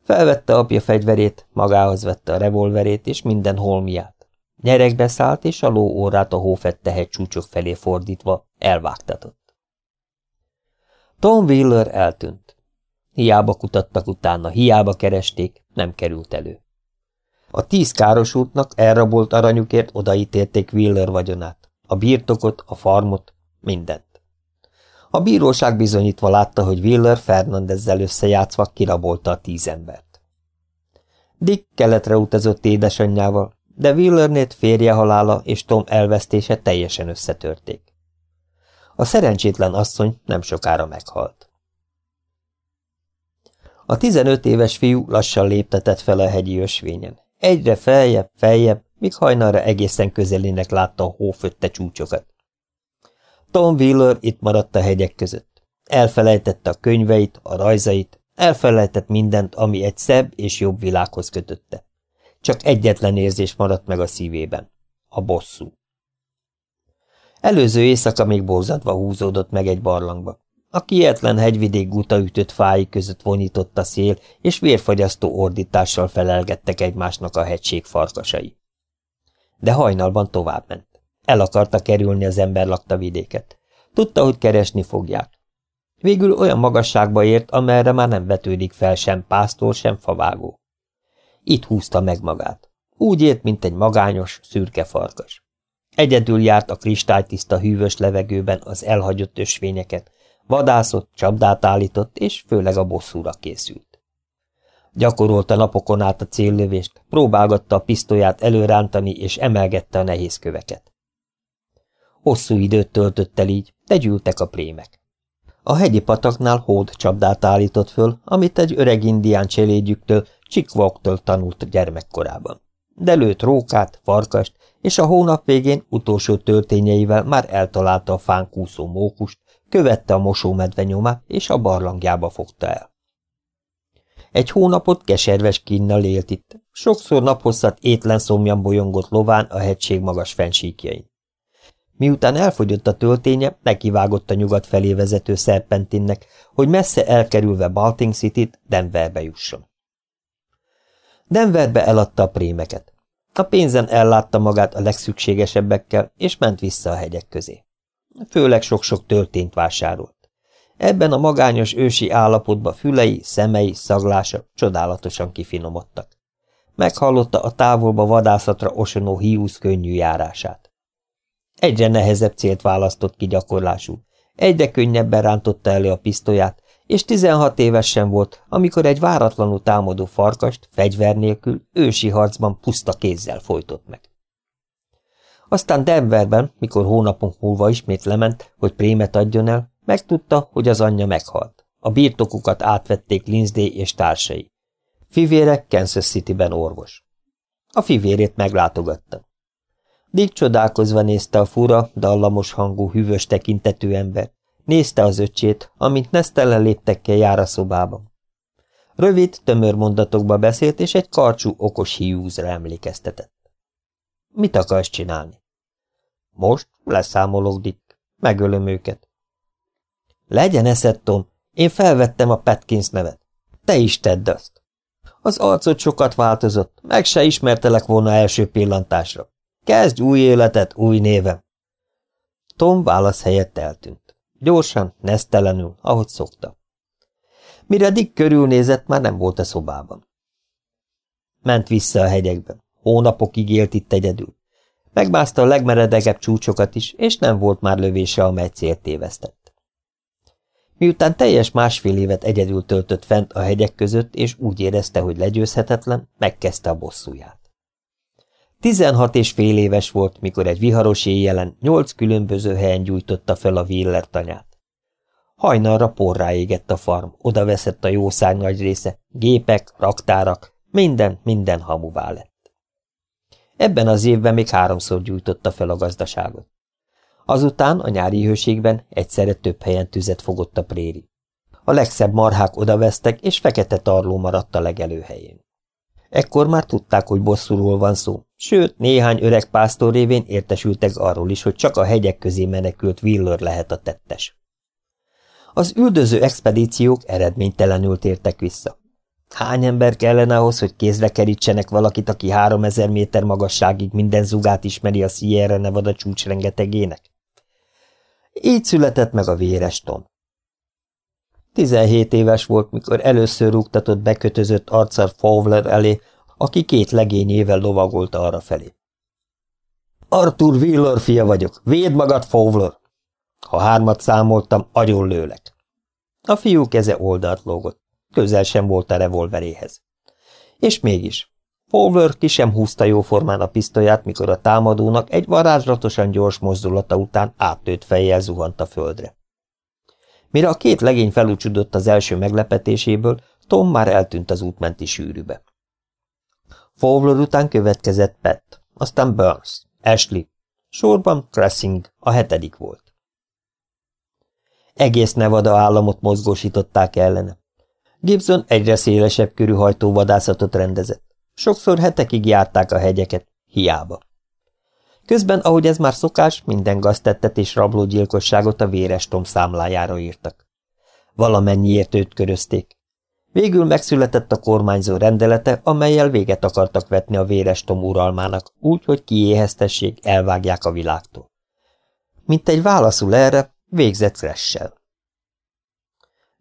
Felvette apja fegyverét, magához vette a revolverét és minden holmiát. Nyerekbe szállt, és a ló órát a hófette csúcsok felé fordítva elvágtatott. Tom Wheeler eltűnt. Hiába kutattak utána, hiába keresték, nem került elő. A tíz károsútnak elrabolt aranyukért odaítélték Wheeler vagyonát, a birtokot, a farmot, mindent. A bíróság bizonyítva látta, hogy Wheeler Fernandezzel összejátszva kirabolta a tíz embert. Dick keletre utazott édesanyjával, de Wheelernét férje halála és Tom elvesztése teljesen összetörték. A szerencsétlen asszony nem sokára meghalt. A tizenöt éves fiú lassan léptetett fel a hegyi ösvényen. Egyre feljebb, feljebb, míg hajnalra egészen közelének látta a hófötte csúcsokat. Tom Wheeler itt maradt a hegyek között. Elfelejtette a könyveit, a rajzait, elfelejtett mindent, ami egy szebb és jobb világhoz kötötte. Csak egyetlen érzés maradt meg a szívében. A bosszú. Előző éjszaka még borzadva húzódott meg egy barlangba. A kietlen hegyvidék guta ütött fái között vonított a szél, és vérfagyasztó ordítással felelgettek egymásnak a hegység farkasai. De hajnalban továbbment. El akarta kerülni az ember lakta vidéket. Tudta, hogy keresni fogják. Végül olyan magasságba ért, amerre már nem vetődik fel sem pásztor, sem favágó. Itt húzta meg magát. Úgy ért, mint egy magányos, szürke farkas. Egyedül járt a kristálytiszta hűvös levegőben az elhagyott ösvényeket, vadászott, csapdát állított, és főleg a bosszúra készült. Gyakorolta napokon át a céllövést, próbálgatta a pisztolyát előrántani, és emelgette a nehéz köveket. Hosszú időt töltött el így, de gyűltek a prémek. A hegyi pataknál hód csapdát állított föl, amit egy öreg indián cselédjüktől, Csikvoktól tanult gyermekkorában. De lőtt rókát, farkast, és a hónap végén utolsó töltényeivel már eltalálta a fán mókust, követte a mosómedve nyomát, és a barlangjába fogta el. Egy hónapot keserves kínnal élt itt, sokszor naphosszat étlen szomjan bolyongott lován a hegység magas fensíkjain. Miután elfogyott a tölténye, nekivágott a nyugat felé vezető szerpentinnek, hogy messze elkerülve Balting City-t Denverbe jusson. Denverbe eladta a prémeket. A pénzen ellátta magát a legszükségesebbekkel, és ment vissza a hegyek közé. Főleg sok-sok töltényt vásárolt. Ebben a magányos ősi állapotban fülei, szemei, szaglása csodálatosan kifinomodtak. Meghallotta a távolba vadászatra osonó hiúz könnyű járását. Egyre nehezebb célt választott ki gyakorlásul, egyre könnyebben rántotta elő a pisztolyát, és 16 éves sem volt, amikor egy váratlanul támadó farkast, fegyver nélkül, ősi harcban puszta kézzel folytott meg. Aztán Denverben, mikor hónapunk múlva ismét lement, hogy prémet adjon el, megtudta, hogy az anyja meghalt. A birtokukat átvették Lindsay és társai. Fivére Kansas City-ben orvos. A fivérét meglátogatta. Dick csodálkozva nézte a fura, dallamos hangú, hűvös tekintetű ember. Nézte az öcsét, amint nesztelen léptekkel jár a szobában. Rövid, tömör mondatokba beszélt, és egy karcsú, okos hiúzra emlékeztetett. Mit akarsz csinálni? Most leszámolok, Dick. Megölöm őket. Legyen eszed, Tom, én felvettem a Petkins nevet. Te is tedd azt. Az arcod sokat változott, meg se ismertelek volna első pillantásra. Kezdj új életet, új névem. Tom válasz helyett eltűnt. Gyorsan, nesztelenül, ahogy szokta. Mire Dick körülnézett, már nem volt a szobában. Ment vissza a hegyekben. Hónapokig élt itt egyedül. Megmászta a legmeredegebb csúcsokat is, és nem volt már lövése, amely célt tévesztett. Miután teljes másfél évet egyedül töltött fent a hegyek között, és úgy érezte, hogy legyőzhetetlen, megkezdte a bosszúját. Tizenhat és fél éves volt, mikor egy viharos éjjelen nyolc különböző helyen gyújtotta fel a Wheeler tanyát. Hajnalra porrá égett a farm, oda veszett a jószág nagy része, gépek, raktárak, minden, minden hamuvá lett. Ebben az évben még háromszor gyújtotta fel a gazdaságot. Azután a nyári hőségben egyszerre több helyen tüzet fogott a préri. A legszebb marhák odavesztek, és fekete tarló maradt a legelőhelyén. Ekkor már tudták, hogy bosszúról van szó, sőt, néhány öreg pásztor révén értesültek arról is, hogy csak a hegyek közé menekült Wheeler lehet a tettes. Az üldöző expedíciók eredménytelenül tértek vissza. Hány ember kellene ahhoz, hogy kézre kerítsenek valakit, aki három ezer méter magasságig minden zugát ismeri a Sierra Nevada csúcsrengetegének? Így született meg a véres Tom. Tizenhét éves volt, mikor először rúgtatott bekötözött arccal Fowler elé, aki két legényével lovagolt arra felé. Arthur Wheeler fia vagyok, védd magad, Fowler! Ha hármat számoltam, agyon lőlek. A fiú keze oldalt lógott, közel sem volt a revolveréhez. És mégis, Fowler ki sem húzta jóformán a pisztolyát, mikor a támadónak egy varázslatosan gyors mozdulata után áttőtt fejjel zuhant a földre. Mire a két legény felúcsudott az első meglepetéséből, Tom már eltűnt az útmenti sűrűbe. Fowler után következett Pet, aztán Burns, Ashley, sorban Cressing, a hetedik volt. Egész Nevada államot mozgósították ellene. Gibson egyre szélesebb körű hajtóvadászatot rendezett. Sokszor hetekig járták a hegyeket, hiába. Közben, ahogy ez már szokás, minden gaztettet és rablógyilkosságot a véres Tom számlájára írtak. Valamennyiért őt körözték. Végül megszületett a kormányzó rendelete, amelyel véget akartak vetni a véres Tom uralmának, úgy, hogy kiéheztessék, elvágják a világtól. Mint egy válaszul erre, végzett Crash-sel.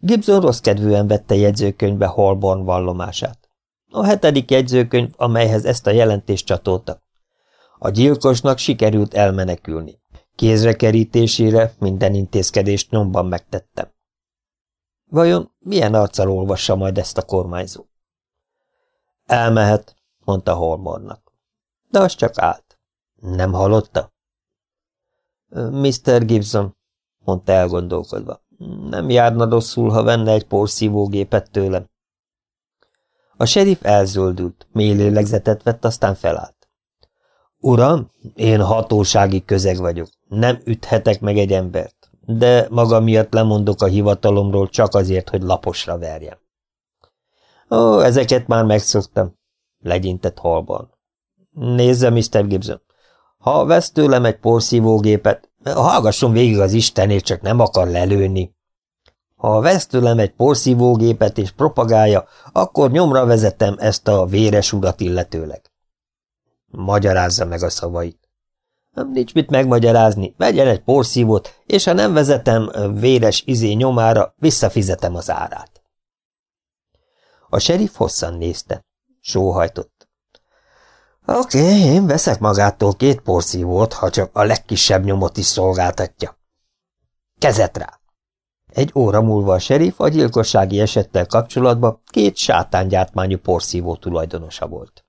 Gibson rossz kedvűen vette jegyzőkönyvbe Holborn vallomását. A hetedik jegyzőkönyv, amelyhez ezt a jelentést csatoltak. A gyilkosnak sikerült elmenekülni. Kézre kerítésére minden intézkedést nyomban megtettem. Vajon milyen arccal olvassa majd ezt a kormányzó? Elmehet, mondta Holmornak. De az csak állt. Nem hallotta? Mr. Gibson, mondta elgondolkodva. Nem járna rosszul, ha venne egy porszívógépet tőlem. A serif elzöldült, mély lélegzetet vett, aztán felállt. Uram, én hatósági közeg vagyok, nem üthetek meg egy embert, de maga miatt lemondok a hivatalomról csak azért, hogy laposra verjem. Ó, ezeket már megszoktam, legyintett halban. Nézze, Mr. Gibson, ha vesz tőlem egy porszívógépet, hallgasson végig az Istenét, csak nem akar lelőni. Ha vesz tőlem egy porszívógépet és propagálja, akkor nyomra vezetem ezt a véres urat illetőleg. Magyarázza meg a szavait. Nincs mit megmagyarázni, vegyen egy porszívót, és ha nem vezetem véres izé nyomára, visszafizetem az árát. A serif hosszan nézte. Sóhajtott. Oké, okay, én veszek magától két porszívót, ha csak a legkisebb nyomot is szolgáltatja. Kezet rá! Egy óra múlva a serif a gyilkossági esettel kapcsolatban két sátángyártmányú porszívó tulajdonosa volt.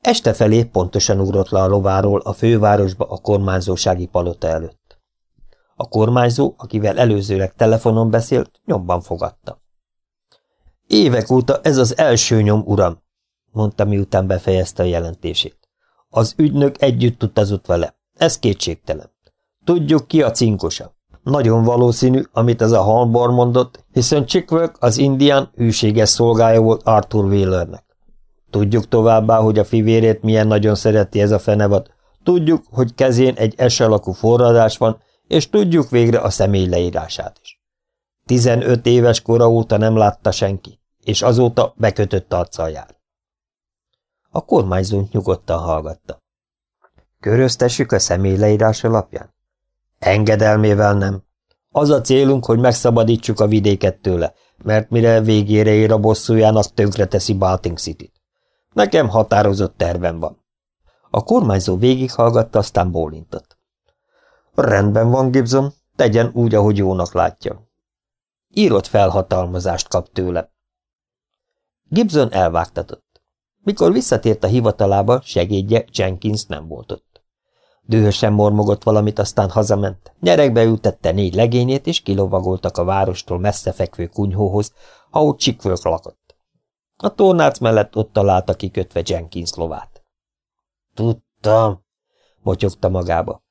Este felé pontosan ugrott le a lováról a fővárosba a kormányzósági palota előtt. A kormányzó, akivel előzőleg telefonon beszélt, nyomban fogadta. Évek óta ez az első nyom, uram, mondta, miután befejezte a jelentését. Az ügynök együtt utazott vele. Ez kétségtelen. Tudjuk, ki a cinkosa. Nagyon valószínű, amit ez a Halbor mondott, hiszen Chickwork az indián hűséges szolgája volt Arthur Wheelernek. Tudjuk továbbá, hogy a fivérét milyen nagyon szereti ez a fenevad. Tudjuk, hogy kezén egy S forradás van, és tudjuk végre a személy leírását is. Tizenöt éves kora óta nem látta senki, és azóta bekötött arccal jár. A kormányzó nyugodtan hallgatta. Köröztessük a személy leírás alapján? Engedelmével nem. Az a célunk, hogy megszabadítsuk a vidéket tőle, mert mire végére ér a bosszújának teszi Balting City-t. Nekem határozott tervem van. A kormányzó végighallgatta, aztán bólintott. Rendben van, Gibson, tegyen úgy, ahogy jónak látja. Írott felhatalmazást kap tőle. Gibson elvágtatott. Mikor visszatért a hivatalába, segédje Jenkins nem volt ott. Dühösen mormogott valamit, aztán hazament. Nyerekbe ültette négy legényét, és kilovagoltak a várostól messze fekvő kunyhóhoz, ahol Chickwork lakott. A tornác mellett ott találta kikötve Jenkins lovát. Tudtam, motyogta magába.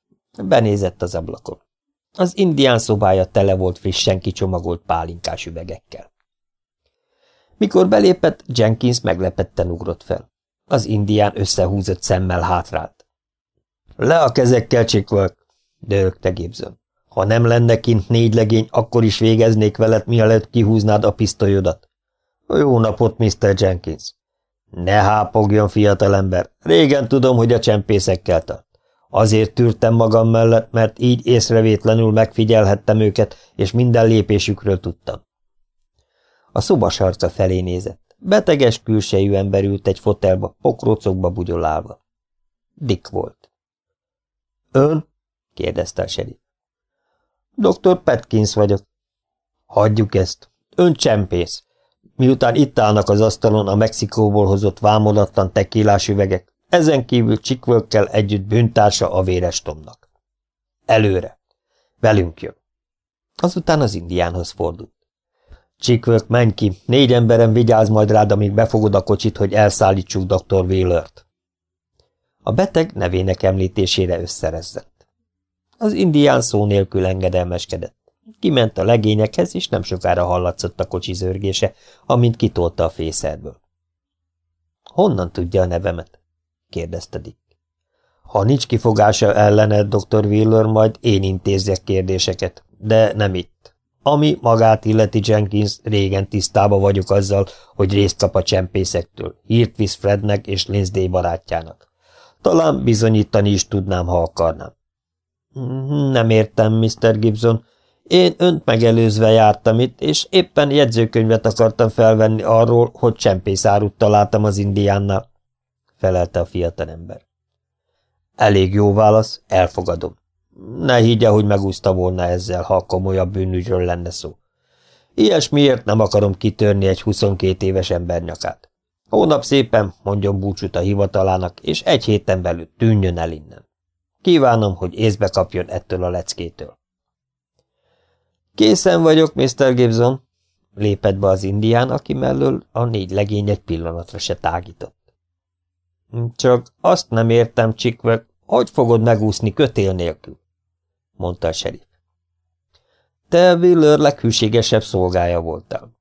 Benézett az ablakon. Az indián szobája tele volt frissen kicsomagolt pálinkás üvegekkel. Mikor belépett, Jenkins meglepetten ugrott fel. Az indián összehúzott szemmel hátrált. Le a kezekkel, Csikvölk! dörögte Gibson. Ha nem lenne kint négy legény, akkor is végeznék veled, mielőtt kihúznád a pisztolyodat. Jó napot, Mr. Jenkins! Ne hápogjon, fiatalember! Régen tudom, hogy a csempészekkel tart. Azért tűrtem magam mellett, mert így észrevétlenül megfigyelhettem őket, és minden lépésükről tudtam. A szoba sarca felé nézett. Beteges külsejű ember ült egy fotelba, pokrócokba bugyolálva. Dick volt. Ön? kérdezte a serif. Dr. Petkins vagyok. Hagyjuk ezt. Ön csempész. Miután itt állnak az asztalon a Mexikóból hozott vámodatlan tekélás üvegek, ezen kívül csikvölkkel együtt bűntársa a véres tomnak. Előre. Velünk jön. Azután az indiánhoz fordult. Csikvölk, menj ki, négy emberem vigyáz majd rád, amíg befogod a kocsit, hogy elszállítsuk dr. Wheelert. A beteg nevének említésére összerezzett. Az indián szó nélkül engedelmeskedett. Kiment a legényekhez, és nem sokára hallatszott a kocsi zörgése, amint kitolta a fészerből. Honnan tudja a nevemet? kérdezte Dick. Ha nincs kifogása ellene, dr. Wheeler, majd én intézzek kérdéseket, de nem itt. Ami magát illeti Jenkins, régen tisztába vagyok azzal, hogy részt kap a csempészektől, hírt visz Frednek és Lindsay barátjának. Talán bizonyítani is tudnám, ha akarnám. Nem értem, Mr. Gibson. Én önt megelőzve jártam itt, és éppen jegyzőkönyvet akartam felvenni arról, hogy csempészárút találtam az indiánnál, felelte a fiatalember. Elég jó válasz, elfogadom. Ne higgye, hogy megúszta volna ezzel, ha komolyabb bűnügyről lenne szó. Ilyesmiért nem akarom kitörni egy 22 éves ember nyakát. Hónap szépen mondjon búcsút a hivatalának, és egy héten belül tűnjön el innen. Kívánom, hogy észbe kapjon ettől a leckétől. Készen vagyok, Mr. Gibson, lépett be az indián, aki mellől a négy legény egy pillanatra se tágított. Csak azt nem értem, Csikvek, hogy fogod megúszni kötél nélkül? Mondta a serif. Te Willer leghűségesebb szolgája voltál.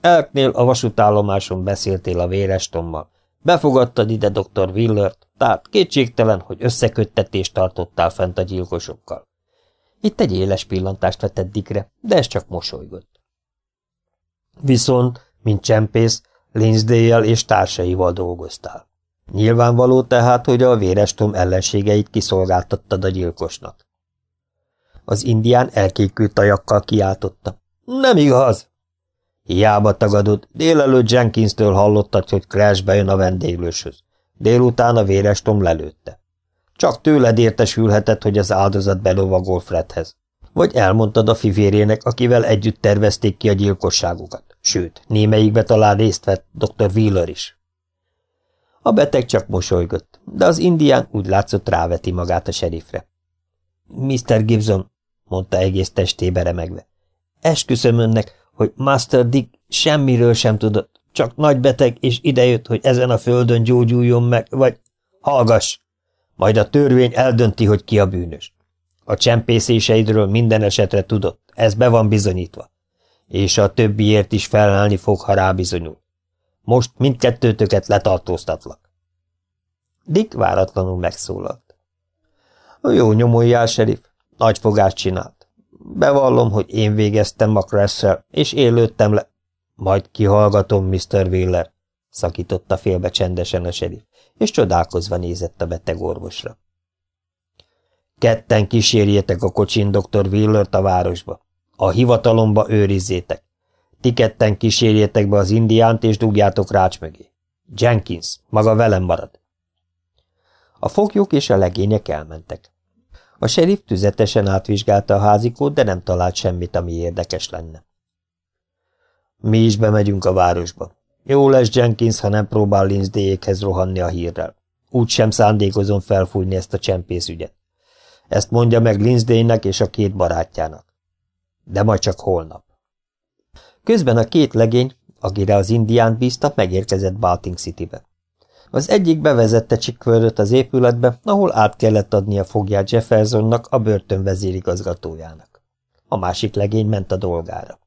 Elknél a vasútállomáson beszéltél a vérestommal. Befogadtad ide dr. Willert, tehát kétségtelen, hogy összeköttetést tartottál fent a gyilkosokkal. Itt egy éles pillantást vetett Dickre, de ez csak mosolygott. Viszont, mint csempész, Linzdale-jel és társaival dolgoztál. Nyilvánvaló tehát, hogy a vérestom ellenségeit kiszolgáltattad a gyilkosnak. Az indián elkékült ajakkal kiáltotta. Nem igaz! Hiába tagadod, délelőtt Jenkins-től hallottad, hogy Crash bejön a vendéglőshöz. Délután a vérestom lelőtte. Csak tőled értesülhetett, hogy az áldozat belovagol Fredhez. Vagy elmondtad a fivérének, akivel együtt tervezték ki a gyilkosságukat. Sőt, némelyikbe talán részt vett dr. Wheeler is. A beteg csak mosolygott, de az indián úgy látszott ráveti magát a serifre. Mr. Gibson, mondta egész testébe remegve, esküszöm önnek, hogy Master Dick semmiről sem tudott, csak nagy beteg, és idejött, hogy ezen a földön gyógyuljon meg, vagy hallgass! Majd a törvény eldönti, hogy ki a bűnös. A csempészéseidről minden esetre tudott, ez be van bizonyítva. És a többiért is felállni fog, ha rábizonyul. Most mindkettőtöket letartóztatlak. Dick váratlanul megszólalt. Jó nyomoljál, serif. Nagy fogást csinált. Bevallom, hogy én végeztem Macressel, és én le. Majd kihallgatom, Mr. Wheeler, szakította félbe csendesen a serif, és csodálkozva nézett a beteg orvosra. Ketten kísérjétek a kocsin dr. Wheelert a városba. A hivatalomba őrizzétek. Ti ketten kísérjétek be az indiánt, és dugjátok rács mögé. Jenkins, maga velem marad. A foglyok és a legények elmentek. A serif tüzetesen átvizsgálta a házikót, de nem talált semmit, ami érdekes lenne. Mi is bemegyünk a városba. Jó lesz Jenkins, ha nem próbál Linzdéjékhez rohanni a hírrel. Úgy sem szándékozom felfújni ezt a csempészügyet. Ezt mondja meg Linzdének és a két barátjának. De majd csak holnap. Közben a két legény, akire az indián bízta, megérkezett Balting Citybe. Az egyik bevezette Chickfordot az épületbe, ahol át kellett adni a fogját Jeffersonnak, a börtön vezérigazgatójának. A másik legény ment a dolgára.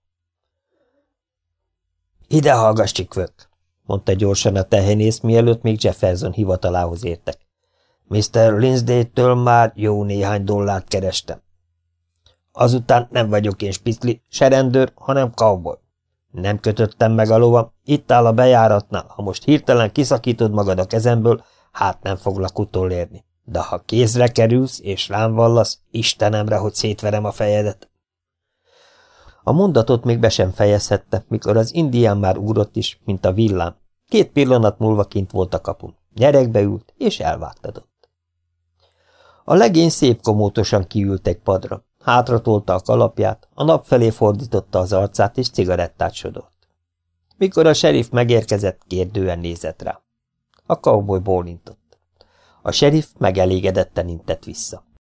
Ide hallgass, Chickford, mondta gyorsan a tehenész, mielőtt még Jefferson hivatalához értek. Mr. Lindsay-től már jó néhány dollárt kerestem. Azután nem vagyok én spicli, se hanem cowboy. Nem kötöttem meg a lovam, itt áll a bejáratnál, ha most hirtelen kiszakítod magad a kezemből, hát nem foglak utolérni. De ha kézre kerülsz, és rám vallasz, Istenemre, hogy szétverem a fejedet. A mondatot még be sem fejezhette, mikor az indián már úrott is, mint a villám. Két pillanat múlva kint volt a kapun. Nyerekbe ült, és elvágtadott. A legény szép komótosan kiült egy padra. Hátratolta a kalapját, a nap felé fordította az arcát, és cigarettát sodort. Mikor a serif megérkezett, kérdően nézett rá. A cowboy bólintott. A serif megelégedetten intett vissza.